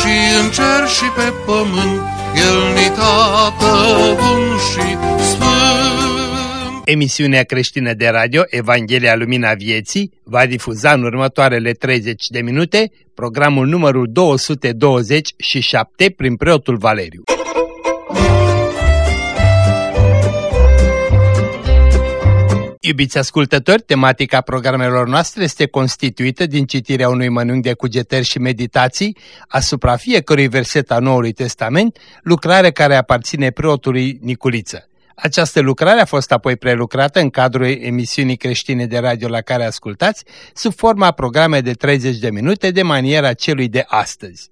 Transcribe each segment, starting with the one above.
și în cer și pe pământ, El ni tată bun și sfânt. Emisiunea creștină de radio Evanghelia Lumina Vieții va difuza în următoarele 30 de minute programul numărul 227 prin preotul Valeriu. Iubiți ascultători, tematica programelor noastre este constituită din citirea unui mănânc de cugetări și meditații asupra fiecărui verset al Noului Testament, lucrare care aparține preotului Niculiță. Această lucrare a fost apoi prelucrată în cadrul emisiunii creștine de radio la care ascultați, sub forma programe de 30 de minute de maniera celui de astăzi.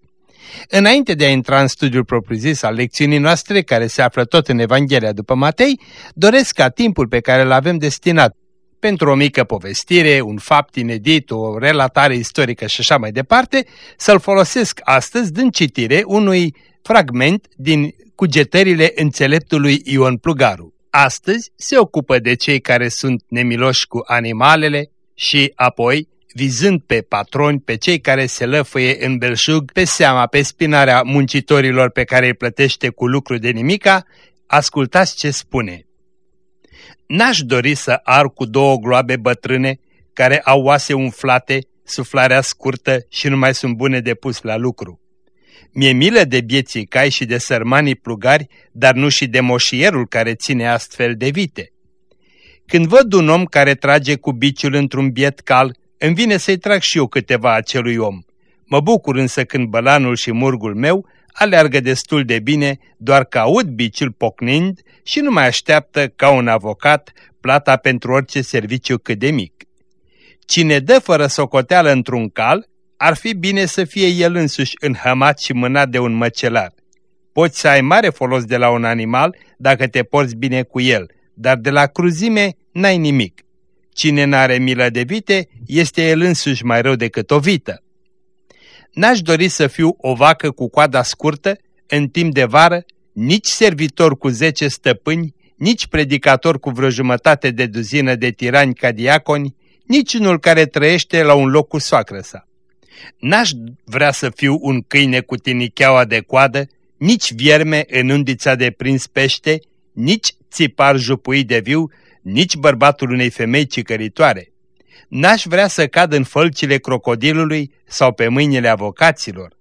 Înainte de a intra în studiul propriu-zis al lecțiunii noastre, care se află tot în Evanghelia după Matei, doresc ca timpul pe care îl avem destinat pentru o mică povestire, un fapt inedit, o relatare istorică și așa mai departe, să-l folosesc astăzi dând citire unui fragment din cugetările înțeleptului Ion Plugaru. Astăzi se ocupă de cei care sunt nemiloși cu animalele și apoi vizând pe patroni, pe cei care se lăfăie în belșug, pe seama, pe spinarea muncitorilor pe care îi plătește cu lucru de nimica, ascultați ce spune. N-aș dori să ar cu două gloabe bătrâne, care au oase umflate, suflarea scurtă și nu mai sunt bune de pus la lucru. Mi-e milă de bieții cai și de sărmanii plugari, dar nu și de moșierul care ține astfel de vite. Când văd un om care trage cu biciul într-un biet cal, îmi vine să-i trag și eu câteva acelui om. Mă bucur însă când bălanul și murgul meu aleargă destul de bine, doar că aud biciul pocnind și nu mai așteaptă, ca un avocat, plata pentru orice serviciu cât de mic. Cine dă fără socoteală într-un cal, ar fi bine să fie el însuși înhămat și mânat de un măcelar. Poți să ai mare folos de la un animal dacă te porți bine cu el, dar de la cruzime n-ai nimic. Cine n-are milă de vite, este el însuși mai rău decât o vită. N-aș dori să fiu o vacă cu coada scurtă, în timp de vară, nici servitor cu zece stăpâni, nici predicator cu vreo jumătate de duzină de tirani ca diaconi, nici unul care trăiește la un loc cu soacră sa. N-aș vrea să fiu un câine cu tinicheaua de coadă, nici vierme în undița de prins pește, nici țipar jupuit de viu, nici bărbatul unei femei cicăritoare. N-aș vrea să cad în fălcile crocodilului sau pe mâinile avocaților.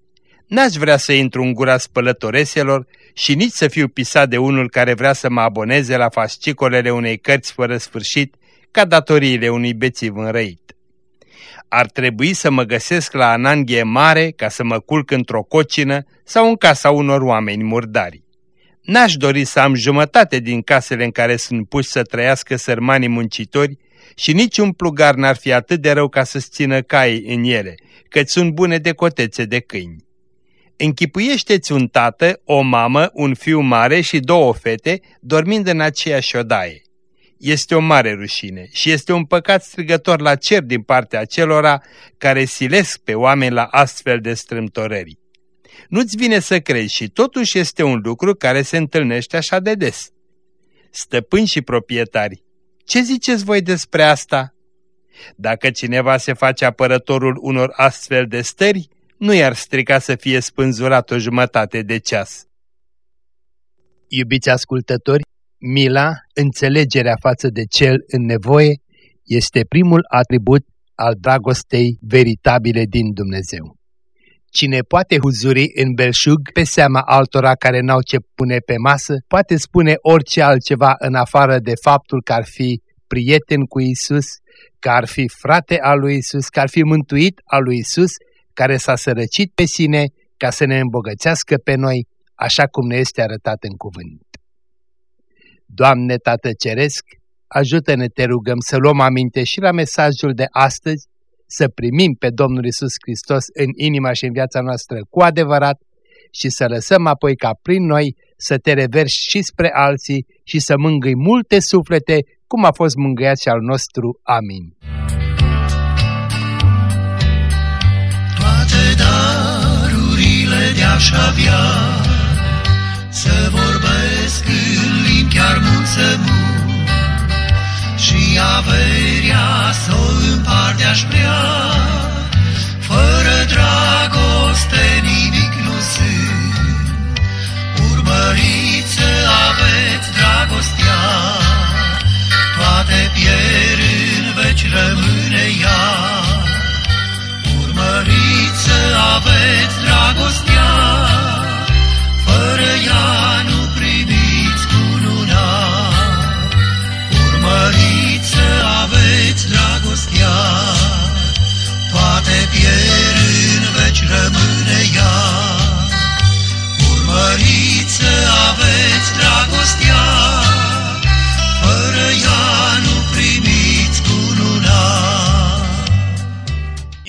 N-aș vrea să intru în gura spălătoreselor și nici să fiu pisat de unul care vrea să mă aboneze la fascicolele unei cărți fără sfârșit, ca datoriile unui bețiv înrăit. Ar trebui să mă găsesc la ananghie mare ca să mă culc într-o cocină sau în casa unor oameni murdari. N-aș dori să am jumătate din casele în care sunt puși să trăiască sărmanii muncitori și niciun plugar n-ar fi atât de rău ca să-ți țină caii în ele, căci sunt bune de cotețe de câini. Închipuiește-ți un tată, o mamă, un fiu mare și două fete dormind în aceeași odaie. Este o mare rușine și este un păcat strigător la cer din partea celora care silesc pe oameni la astfel de strâmtorări. Nu-ți vine să crezi și totuși este un lucru care se întâlnește așa de des. Stăpâni și proprietari, ce ziceți voi despre asta? Dacă cineva se face apărătorul unor astfel de stări, nu i-ar strica să fie spânzurat o jumătate de ceas. Iubiți ascultători, mila, înțelegerea față de cel în nevoie, este primul atribut al dragostei veritabile din Dumnezeu. Cine poate huzuri în belșug pe seama altora care n-au ce pune pe masă, poate spune orice altceva în afară de faptul că ar fi prieten cu Isus, că ar fi frate al lui Isus, că ar fi mântuit al lui Isus, care s-a sărăcit pe sine ca să ne îmbogățească pe noi, așa cum ne este arătat în cuvânt. Doamne Tată Ceresc, ajută-ne, te rugăm, să luăm aminte și la mesajul de astăzi, să primim pe Domnul Isus Hristos în inima și în viața noastră cu adevărat și să lăsăm apoi ca prin noi să te reverși și spre alții și să mângâi multe suflete, cum a fost mângâiat și al nostru. Amin. Toate darurile de-aș avea Să vorbesc în limbi chiar mult să Și averia să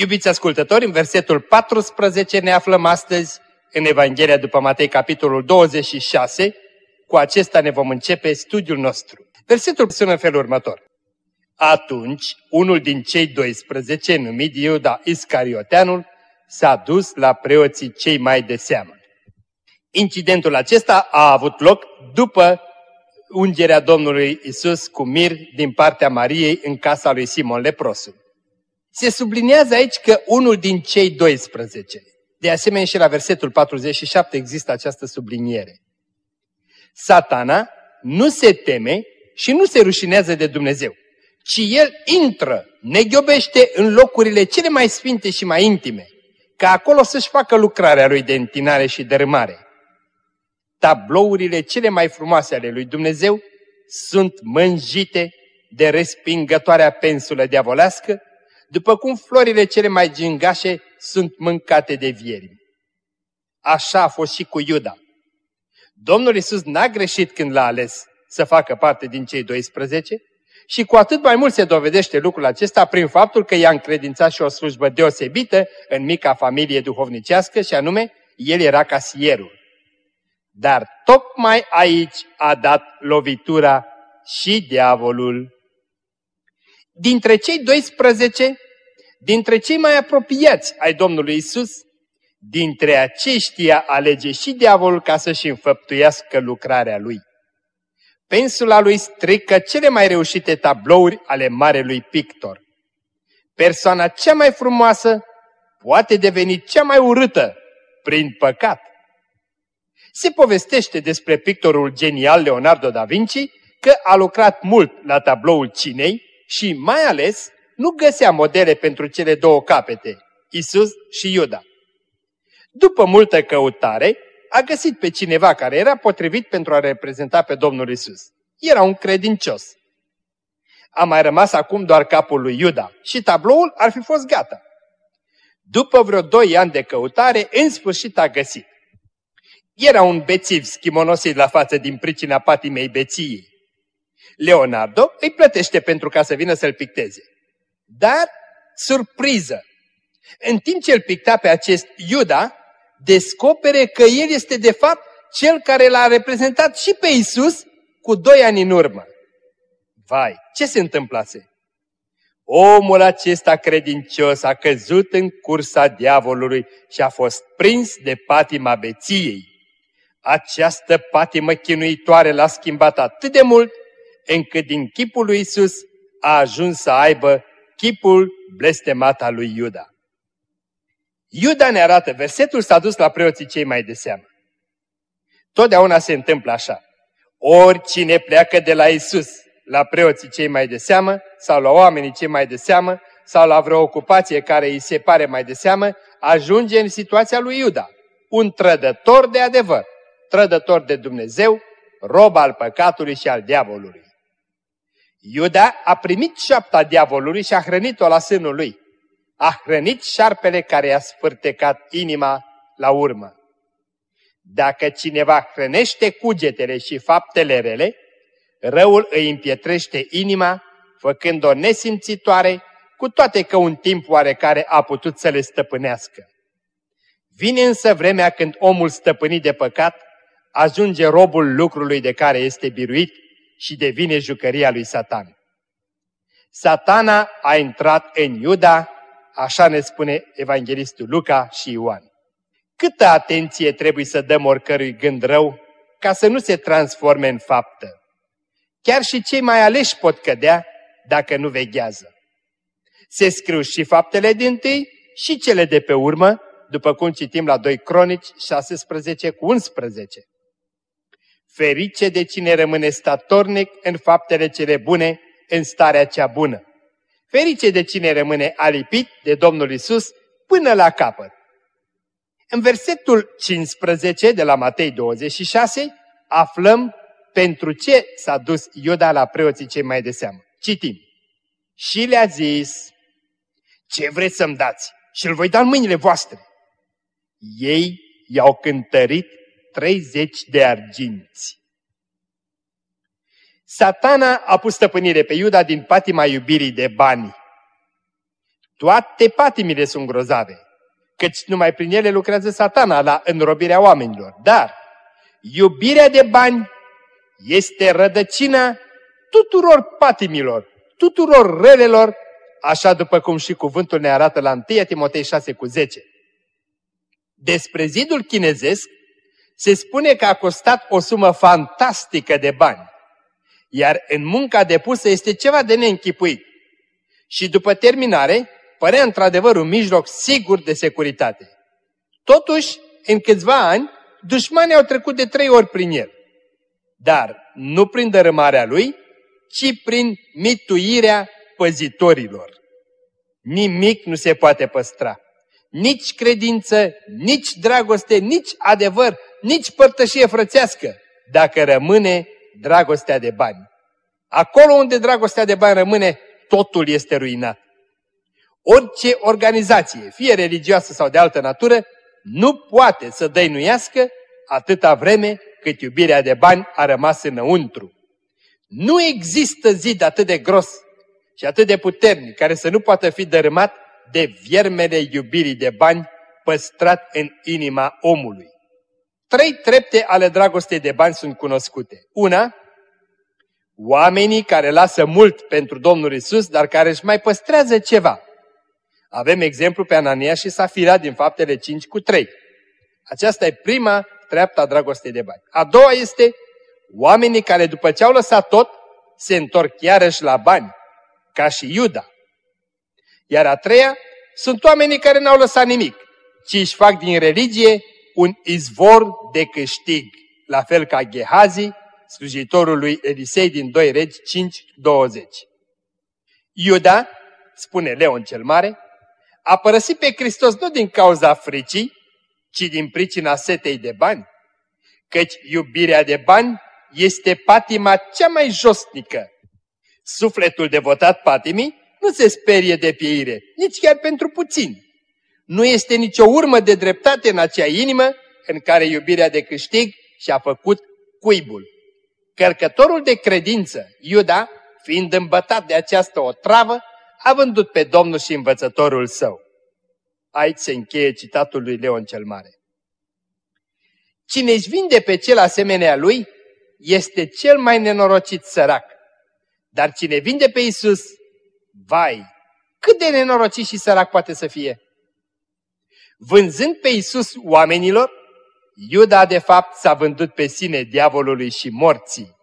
Iubiți ascultători, în versetul 14 ne aflăm astăzi în Evanghelia după Matei, capitolul 26. Cu acesta ne vom începe studiul nostru. Versetul sună în felul următor. Atunci, unul din cei 12, numit Iuda Iscarioteanul, s-a dus la preoții cei mai de seamă. Incidentul acesta a avut loc după ungerea Domnului Isus cu mir din partea Mariei în casa lui Simon Leprosul. Se subliniază aici că unul din cei 12, de asemenea și la versetul 47 există această subliniere. Satana nu se teme și nu se rușinează de Dumnezeu, ci el intră, neghiobește în locurile cele mai sfinte și mai intime, ca acolo să-și facă lucrarea lui de întinare și dărâmare. Tablourile cele mai frumoase ale lui Dumnezeu sunt mânjite de respingătoarea pensulă diavolească, după cum florile cele mai gingașe sunt mâncate de vieri. Așa a fost și cu Iuda. Domnul Isus n-a greșit când l-a ales să facă parte din cei 12 și cu atât mai mult se dovedește lucrul acesta prin faptul că i-a încredințat și o slujbă deosebită în mica familie duhovnicească și anume, el era casierul. Dar tocmai aici a dat lovitura și diavolul. Dintre cei 12, dintre cei mai apropiați ai Domnului Isus, dintre aceștia alege și diavolul ca să-și înfăptuiască lucrarea lui. Pensula lui strică cele mai reușite tablouri ale marelui pictor. Persoana cea mai frumoasă poate deveni cea mai urâtă prin păcat. Se povestește despre pictorul genial Leonardo da Vinci că a lucrat mult la tabloul cinei și mai ales nu găsea modele pentru cele două capete, Isus și Iuda. După multă căutare, a găsit pe cineva care era potrivit pentru a reprezenta pe Domnul Isus. Era un credincios. A mai rămas acum doar capul lui Iuda și tabloul ar fi fost gata. După vreo doi ani de căutare, în sfârșit a găsit. Era un bețiv schimonosit la față din pricina patimei beției. Leonardo îi plătește pentru ca să vină să-l picteze. Dar, surpriză, în timp ce îl picta pe acest Iuda, descopere că el este de fapt cel care l-a reprezentat și pe Isus cu doi ani în urmă. Vai, ce se întâmplase? Omul acesta credincios a căzut în cursa diavolului și a fost prins de patima beției. Această patimă chinuitoare l-a schimbat atât de mult, încât din chipul lui Isus a ajuns să aibă chipul blestemat al lui Iuda. Iuda ne arată, versetul s-a dus la preoții cei mai de seamă. Totdeauna se întâmplă așa. Oricine pleacă de la Isus, la preoții cei mai de seamă, sau la oamenii cei mai de seamă, sau la vreo ocupație care îi se pare mai de seamă, ajunge în situația lui Iuda, un trădător de adevăr, trădător de Dumnezeu, rob al păcatului și al diavolului. Iuda a primit șapta diavolului și a hrănit-o la sânul lui. A hrănit șarpele care i-a sfârtecat inima la urmă. Dacă cineva hrănește cugetele și faptele rele, răul îi împietrește inima, făcând-o nesimțitoare, cu toate că un timp oarecare a putut să le stăpânească. Vine însă vremea când omul stăpânit de păcat ajunge robul lucrului de care este biruit și devine jucăria lui Satan. Satana a intrat în Iuda, așa ne spune evanghelistul Luca și Ioan. Câtă atenție trebuie să dăm oricărui gând rău ca să nu se transforme în faptă. Chiar și cei mai aleși pot cădea dacă nu veghează. Se scriu și faptele din tâi și cele de pe urmă, după cum citim la 2 Cronici 16 cu 11. Ferice de cine rămâne statornic în faptele cele bune, în starea cea bună. Ferice de cine rămâne alipit de Domnul Isus până la capăt. În versetul 15 de la Matei 26 aflăm pentru ce s-a dus Iuda la preoții cei mai de seamă. Citim. Și le-a zis, ce vreți să-mi dați? Și îl voi da în mâinile voastre. Ei i-au cântărit 30 de arginți. Satana a pus stăpânire pe Iuda din patima iubirii de bani. Toate patimile sunt grozave, căci numai prin ele lucrează satana la înrobirea oamenilor. Dar iubirea de bani este rădăcina tuturor patimilor, tuturor relelor, așa după cum și cuvântul ne arată la 1 Timotei 6 cu 10. Despre zidul chinezesc se spune că a costat o sumă fantastică de bani, iar în munca depusă este ceva de neînchipuit. Și după terminare, părea într-adevăr un mijloc sigur de securitate. Totuși, în câțiva ani, dușmanii au trecut de trei ori prin el. Dar nu prin dărâmarea lui, ci prin mituirea păzitorilor. Nimic nu se poate păstra. Nici credință, nici dragoste, nici adevăr, nici părtășie frățească, dacă rămâne dragostea de bani. Acolo unde dragostea de bani rămâne, totul este ruinat. Orice organizație, fie religioasă sau de altă natură, nu poate să dăinuiască atâta vreme cât iubirea de bani a rămas înăuntru. Nu există zid atât de gros și atât de puternic care să nu poată fi dărâmat de viermele iubirii de bani păstrat în inima omului. Trei trepte ale dragostei de bani sunt cunoscute. Una, oamenii care lasă mult pentru Domnul Isus, dar care își mai păstrează ceva. Avem exemplu pe Anania și Safira din faptele 5 cu 3. Aceasta e prima treaptă a dragostei de bani. A doua este oamenii care după ce au lăsat tot, se întorc iarăși la bani, ca și Iuda. Iar a treia sunt oamenii care n-au lăsat nimic, ci își fac din religie un izvor de câștig, la fel ca Gehazi, slujitorul lui Elisei din 2 Regi 5.20. Iuda, spune Leon cel Mare, a părăsit pe Hristos nu din cauza fricii, ci din pricina setei de bani, căci iubirea de bani este patima cea mai josnică. Sufletul devotat patimii nu se sperie de pieire, nici chiar pentru puțin. Nu este nicio urmă de dreptate în acea inimă în care iubirea de câștig și-a făcut cuibul. Cărcătorul de credință, Iuda, fiind îmbătat de această otravă, a vândut pe Domnul și învățătorul său. Aici se încheie citatul lui Leon cel Mare. Cine își vinde pe cel asemenea lui, este cel mai nenorocit sărac. Dar cine vinde pe Isus, vai, cât de nenorocit și sărac poate să fie. Vânzând pe Isus oamenilor, Iuda de fapt s-a vândut pe sine diavolului și morții.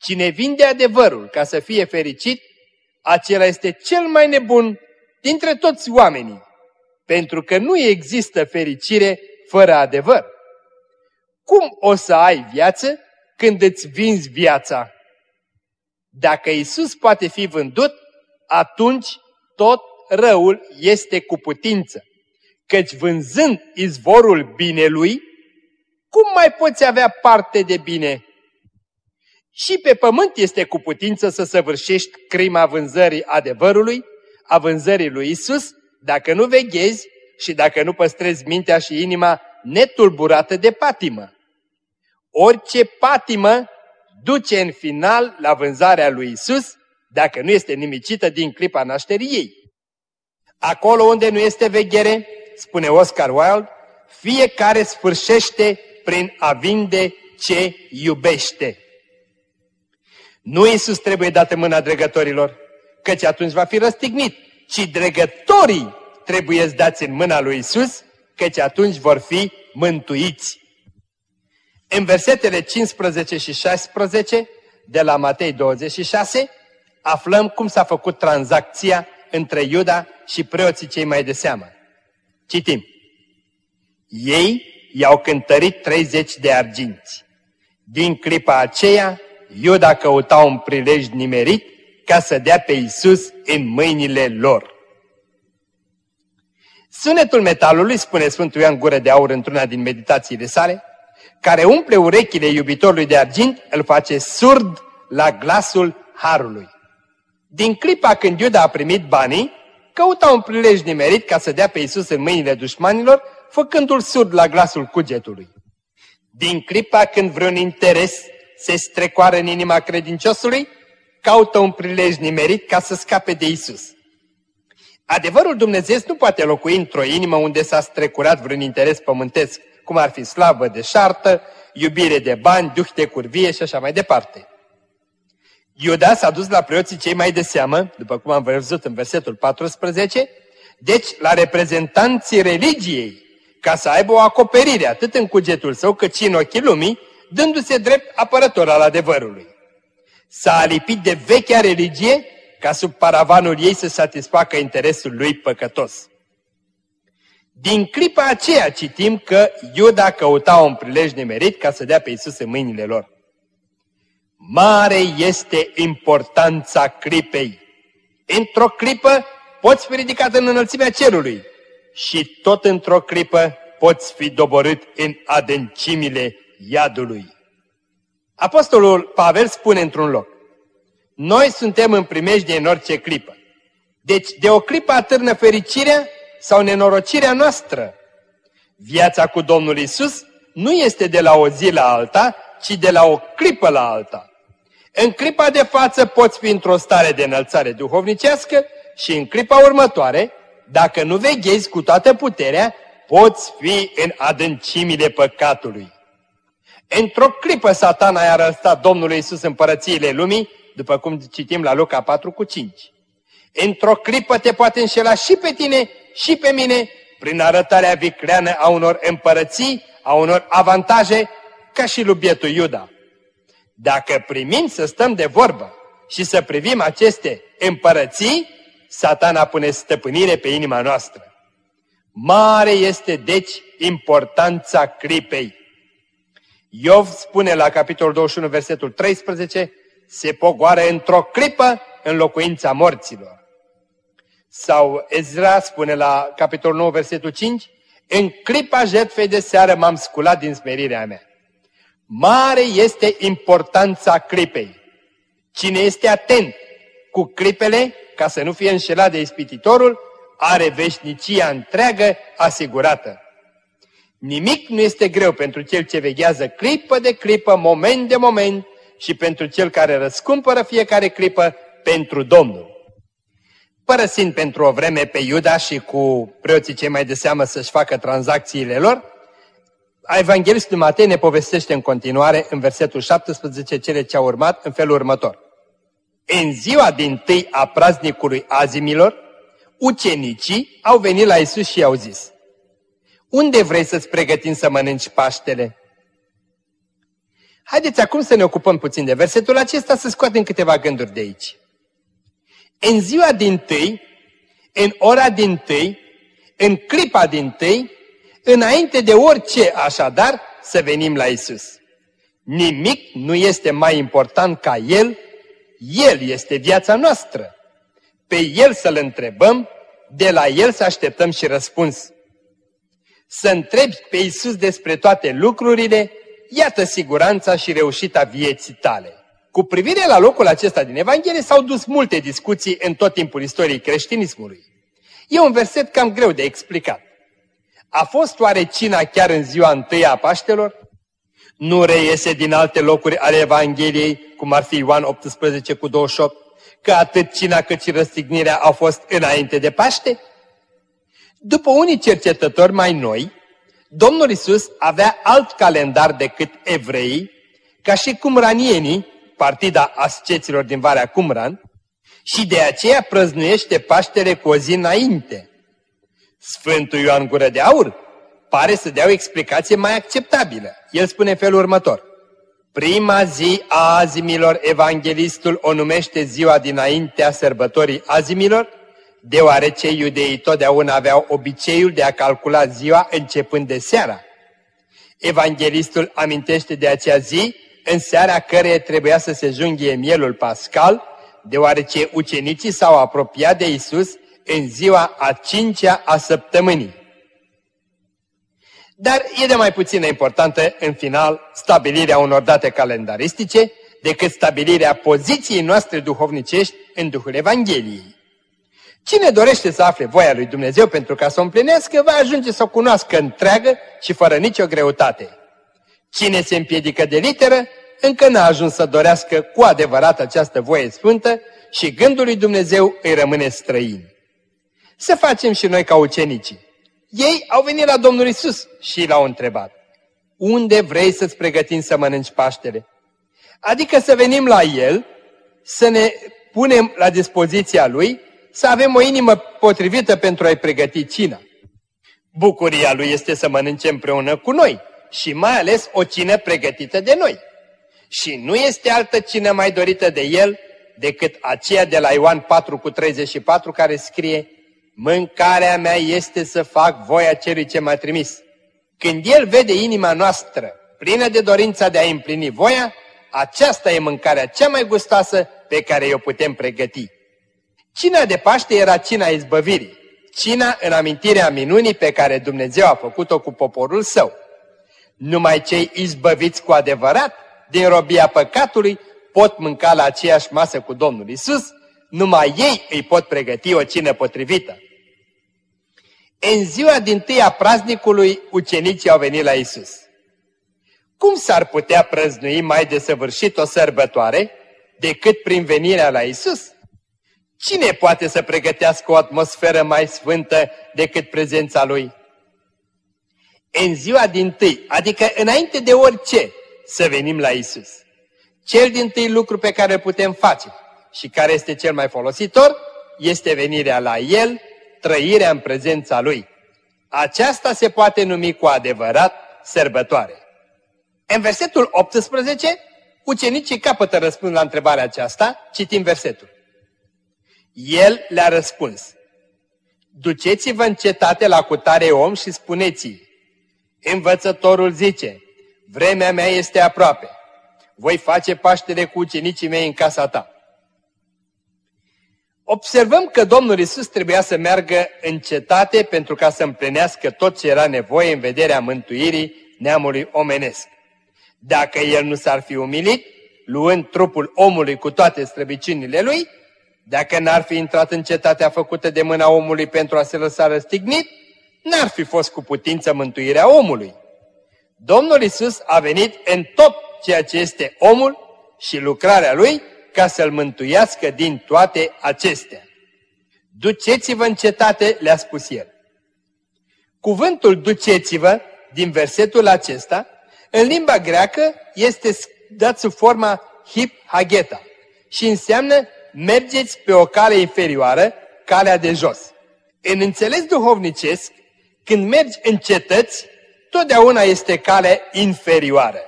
Cine vinde adevărul ca să fie fericit, acela este cel mai nebun dintre toți oamenii, pentru că nu există fericire fără adevăr. Cum o să ai viață când îți vinzi viața? Dacă Isus poate fi vândut, atunci tot răul este cu putință. Căci vânzând izvorul binelui, cum mai poți avea parte de bine? Și pe pământ este cu putință să săvârșești crima vânzării adevărului, a vânzării lui Isus, dacă nu veghezi și dacă nu păstrezi mintea și inima netulburată de patimă. Orice patimă duce în final la vânzarea lui Isus, dacă nu este nimicită din clipa nașterii ei. Acolo unde nu este veghere, spune Oscar Wilde, fiecare sfârșește prin a vinde ce iubește. Nu Iisus trebuie dat în mâna dregătorilor, căci atunci va fi răstignit, ci dregătorii trebuie dați în mâna lui Isus, căci atunci vor fi mântuiți. În versetele 15 și 16 de la Matei 26 aflăm cum s-a făcut tranzacția între Iuda și preoții cei mai de seamă. Citim. Ei i-au cântărit 30 de arginți. Din clipa aceea, Iuda căuta un prilej nimerit ca să dea pe Isus în mâinile lor. Sunetul metalului, spune Sfântul Ioan Gură de Aur într-una din meditațiile sale, care umple urechile iubitorului de argint, îl face surd la glasul harului. Din clipa când Iuda a primit banii, căuta un prilej nimerit ca să dea pe Isus în mâinile dușmanilor, făcându-l surd la glasul cugetului. Din clipa când vreun interes se strecoară în inima credinciosului, caută un prilej nimerit ca să scape de Isus. Adevărul Dumnezeu nu poate locui într-o inimă unde s-a strecurat vreun interes pământesc, cum ar fi slavă de șartă, iubire de bani, duh de curvie și așa mai departe. Iuda s-a dus la preoții cei mai de seamă, după cum am văzut în versetul 14, deci la reprezentanții religiei, ca să aibă o acoperire atât în cugetul său cât și în ochii lumii, dându-se drept apărător al adevărului. S-a alipit de vechea religie ca sub paravanul ei să satisfacă interesul lui păcătos. Din clipa aceea citim că Iuda căuta un prilej nemerit ca să dea pe Isus în mâinile lor. Mare este importanța clipei. Într-o clipă poți fi ridicat în înălțimea cerului și tot într-o clipă poți fi doborât în adâncimile iadului. Apostolul Pavel spune într-un loc, noi suntem în primejdie în orice clipă. Deci de o clipă atârnă fericirea sau nenorocirea noastră. Viața cu Domnul Isus nu este de la o zi la alta, ci de la o clipă la alta. În clipa de față poți fi într-o stare de înălțare duhovnicească și în clipa următoare, dacă nu veghezi cu toată puterea, poți fi în adâncimile păcatului. Într-o clipă satana i-a arătat Domnului Isus împărățiile lumii, după cum citim la Luca 4 cu 5. Într-o clipă te poate înșela și pe tine și pe mine prin arătarea vicleană a unor împărății, a unor avantaje, ca și lui bietul Iuda. Dacă primim să stăm de vorbă și să privim aceste împărății, satana pune stăpânire pe inima noastră. Mare este, deci, importanța clipei. Iov spune la capitolul 21, versetul 13, se pogoară într-o clipă în locuința morților. Sau Ezra spune la capitolul 9, versetul 5, în clipa jertfei de seară m-am sculat din smerirea mea. Mare este importanța clipei. Cine este atent cu clipele, ca să nu fie înșelat de ispititorul, are veșnicia întreagă asigurată. Nimic nu este greu pentru cel ce veghează clipă de clipă, moment de moment și pentru cel care răscumpără fiecare clipă pentru Domnul. Părăsind pentru o vreme pe Iuda și cu preoții cei mai de seamă să-și facă tranzacțiile lor, Evanghelistul Matei ne povestește în continuare în versetul 17 cele ce au urmat în felul următor. În ziua din tâi a praznicului azimilor, ucenicii au venit la Isus și i-au zis, Unde vrei să-ți pregătim să mănânci Paștele? Haideți acum să ne ocupăm puțin de versetul acesta, să scoatem câteva gânduri de aici. În ziua din tâi, în ora din tâi, în clipa din tâi, înainte de orice așadar, să venim la Isus. Nimic nu este mai important ca El, El este viața noastră. Pe El să-L întrebăm, de la El să așteptăm și răspuns. Să întrebi pe Isus despre toate lucrurile, iată siguranța și reușita vieții tale. Cu privire la locul acesta din Evanghelie s-au dus multe discuții în tot timpul istoriei creștinismului. E un verset cam greu de explicat. A fost oare cina chiar în ziua întâia a Paștelor? Nu reiese din alte locuri ale Evangheliei, cum ar fi Ioan 18 cu 28, că atât cina cât și răstignirea au fost înainte de Paște? După unii cercetători mai noi, Domnul Isus avea alt calendar decât evreii, ca și cumranienii, partida asceților din Valea Cumran, și de aceea prăznuiește Paștele cu o zi înainte. Sfântul Ioan Gură de Aur pare să dea o explicație mai acceptabilă. El spune felul următor. Prima zi a azimilor, evanghelistul o numește ziua dinaintea sărbătorii azimilor, deoarece iudeii totdeauna aveau obiceiul de a calcula ziua începând de seara. Evanghelistul amintește de acea zi, în seara care trebuia să se junghie mielul pascal, deoarece ucenicii s-au apropiat de Isus în ziua a cincea a săptămânii. Dar e de mai puțină importantă, în final, stabilirea unor date calendaristice decât stabilirea poziției noastre duhovnicești în Duhul Evangheliei. Cine dorește să afle voia lui Dumnezeu pentru ca să o împlinească, va ajunge să o cunoască întreagă și fără nicio greutate. Cine se împiedică de literă, încă n-a ajuns să dorească cu adevărat această voie sfântă și gândul lui Dumnezeu îi rămâne străin. Să facem și noi ca ucenicii. Ei au venit la Domnul Isus și l-au întrebat, unde vrei să-ți pregătim să mănânci Paștele? Adică să venim la El, să ne punem la dispoziția Lui, să avem o inimă potrivită pentru a-i pregăti cina. Bucuria Lui este să mănânce împreună cu noi și mai ales o cină pregătită de noi. Și nu este altă cină mai dorită de El decât aceea de la Ioan 4 cu 34 care scrie Mâncarea mea este să fac voia celui ce m-a trimis. Când El vede inima noastră plină de dorința de a împlini voia, aceasta e mâncarea cea mai gustoasă pe care o putem pregăti. Cina de Paște era cina izbăvirii, cina în amintirea minunii pe care Dumnezeu a făcut-o cu poporul său. Numai cei izbăviți cu adevărat din robia păcatului pot mânca la aceeași masă cu Domnul Isus, numai ei îi pot pregăti o cină potrivită. În ziua din tâia praznicului, ucenicii au venit la Isus. Cum s-ar putea prăznui mai desăvârșit o sărbătoare decât prin venirea la Isus? Cine poate să pregătească o atmosferă mai sfântă decât prezența Lui? În ziua din tâi, adică înainte de orice, să venim la Isus. Cel din tâi lucru pe care putem face și care este cel mai folositor, este venirea la El, trăirea în prezența Lui. Aceasta se poate numi cu adevărat sărbătoare. În versetul 18, ucenicii capătă răspuns la întrebarea aceasta, citim versetul. El le-a răspuns, Duceți-vă în cetate la cutare om și spuneți-i, Învățătorul zice, vremea mea este aproape, voi face Paștele cu ucenicii mei în casa ta. Observăm că Domnul Isus trebuia să meargă în cetate pentru ca să împlinească tot ce era nevoie în vederea mântuirii neamului omenesc. Dacă El nu s-ar fi umilit, luând trupul omului cu toate străbiciunile lui, dacă n-ar fi intrat în cetatea făcută de mâna omului pentru a se lăsa răstignit, n-ar fi fost cu putință mântuirea omului. Domnul Isus a venit în tot ceea ce este omul și lucrarea lui ca să-l mântuiască din toate acestea. Duceți-vă în cetate, le-a spus el. Cuvântul duceți-vă din versetul acesta, în limba greacă, este dat sub forma hip hageta și înseamnă mergeți pe o cale inferioară, calea de jos. În înțeles duhovnicesc, când mergi în cetăți, totdeauna este calea inferioară.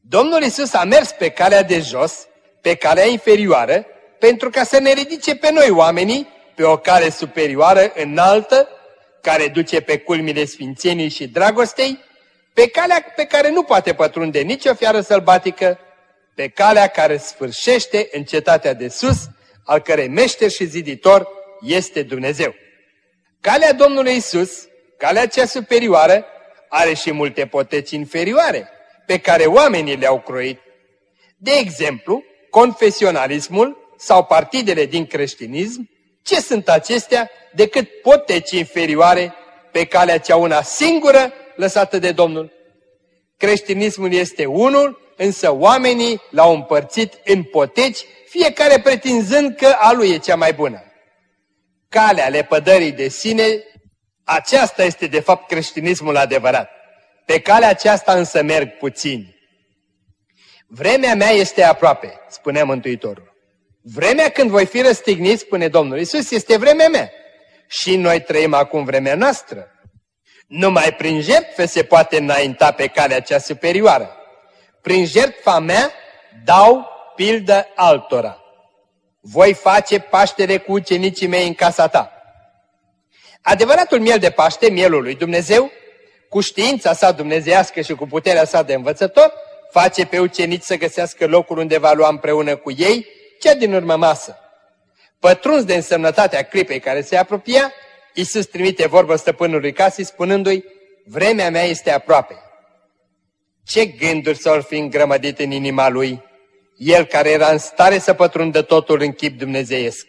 Domnul Isus a mers pe calea de jos, pe calea inferioară, pentru ca să ne ridice pe noi oamenii pe o cale superioară, înaltă, care duce pe culmile sfințenii și dragostei, pe calea pe care nu poate pătrunde nicio fiară sălbatică, pe calea care sfârșește în cetatea de sus, al cărei meșter și ziditor este Dumnezeu. Calea Domnului Isus, calea cea superioară, are și multe poteci inferioare, pe care oamenii le-au croit. De exemplu, confesionalismul sau partidele din creștinism, ce sunt acestea decât poteci inferioare pe calea cea una singură lăsată de Domnul? Creștinismul este unul însă oamenii l-au împărțit în poteci, fiecare pretinzând că a lui e cea mai bună. Calea lepădării de sine Aceasta este de fapt creștinismul adevărat. Pe calea aceasta însă merg puțini. Vremea mea este aproape, spunea Mântuitorul. Vremea când voi fi răstignit, spune Domnul Isus, este vremea mea. Și noi trăim acum vremea noastră. Numai prin jertfe se poate înainta pe calea cea superioară. Prin jertfa mea dau pildă altora. Voi face Paștere cu ucenicii mei în casa ta. Adevăratul miel de Paște, mielul lui Dumnezeu, cu știința sa dumnezească și cu puterea sa de învățător, face pe ucenici să găsească locul unde va lua împreună cu ei cea din urmă masă. Pătruns de însemnătatea clipei care se apropia, Iisus trimite vorbă stăpânului casei spunându-i, vremea mea este aproape. Ce gânduri s-au fi îngrămădit în inima lui, el care era în stare să pătrundă totul în chip dumnezeiesc,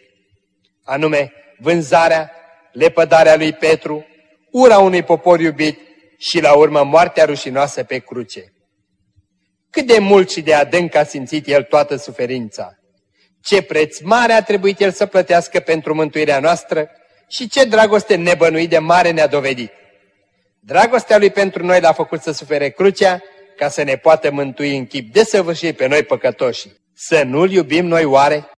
anume vânzarea, lepădarea lui Petru, ura unui popor iubit și la urmă moartea rușinoasă pe cruce. Cât de mult și de adânc a simțit el toată suferința, ce preț mare a trebuit el să plătească pentru mântuirea noastră și ce dragoste nebănuit de mare ne-a dovedit. Dragostea lui pentru noi l-a făcut să sufere crucea ca să ne poată mântui în chip desăvârșit pe noi păcătoși. Să nu-L iubim noi oare?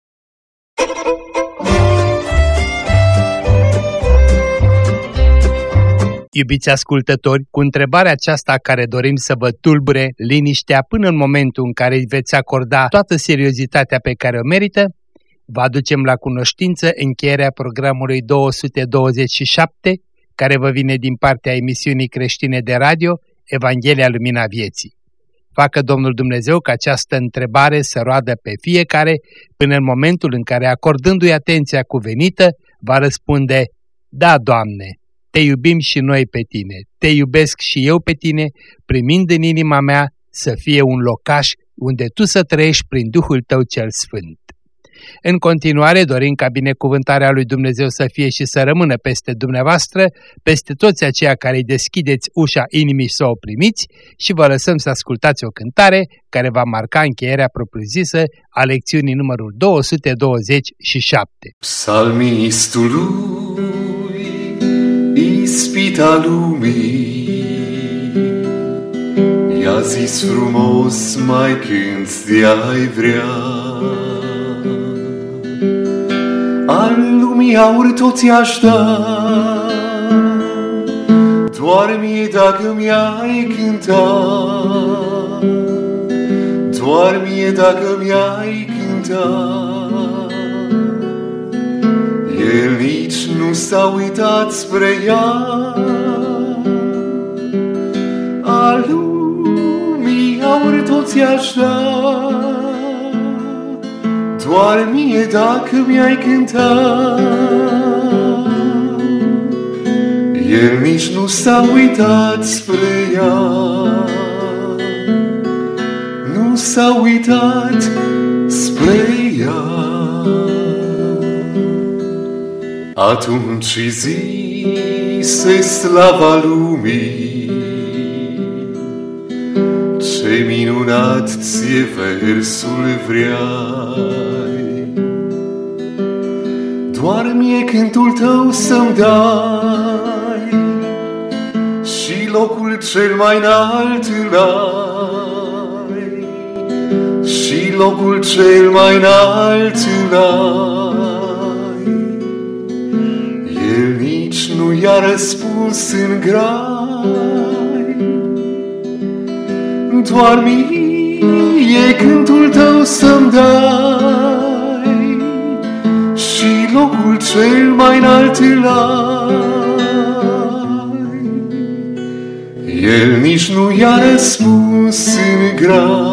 Iubiți ascultători, cu întrebarea aceasta care dorim să vă tulbure liniștea până în momentul în care îi veți acorda toată seriozitatea pe care o merită, vă aducem la cunoștință încheierea programului 227, care vă vine din partea emisiunii creștine de radio Evanghelia Lumina Vieții. Facă Domnul Dumnezeu ca această întrebare să roadă pe fiecare până în momentul în care, acordându-i atenția cuvenită, va răspunde, Da, Doamne, te iubim și noi pe tine, te iubesc și eu pe tine, primind în inima mea să fie un locaș unde tu să trăiești prin Duhul tău cel Sfânt. În continuare dorim ca binecuvântarea lui Dumnezeu să fie și să rămână peste dumneavoastră, peste toți aceia care îi deschideți ușa inimii să o primiți și vă lăsăm să ascultați o cântare care va marca încheierea propriu-zisă a lecțiunii numărul 227. Psalmistului ispita lumii I-a zis frumos mai când de-ai vrea al lumii aur toți aș da. Doar mie dacă mi-ai cântat, doar mie dacă mi-ai cântat. El nici nu s-a uitat spre ea, a lumii aur toți aș da. Doar mie dacă mi-ai cântat. El nici nu s-a uitat spre ea. Nu s-a uitat spre ea Atunci zise slava lumii. Ce minunat ție versul vreai. Doar mie cântul tău să-mi dai Și locul cel mai înalt îl ai Și locul cel mai înalt îl ai i-a răspuns în grai doar mie cântul tău să-mi dai și locul cel mai înalt îl ai. El nici nu i-a răspuns în grai,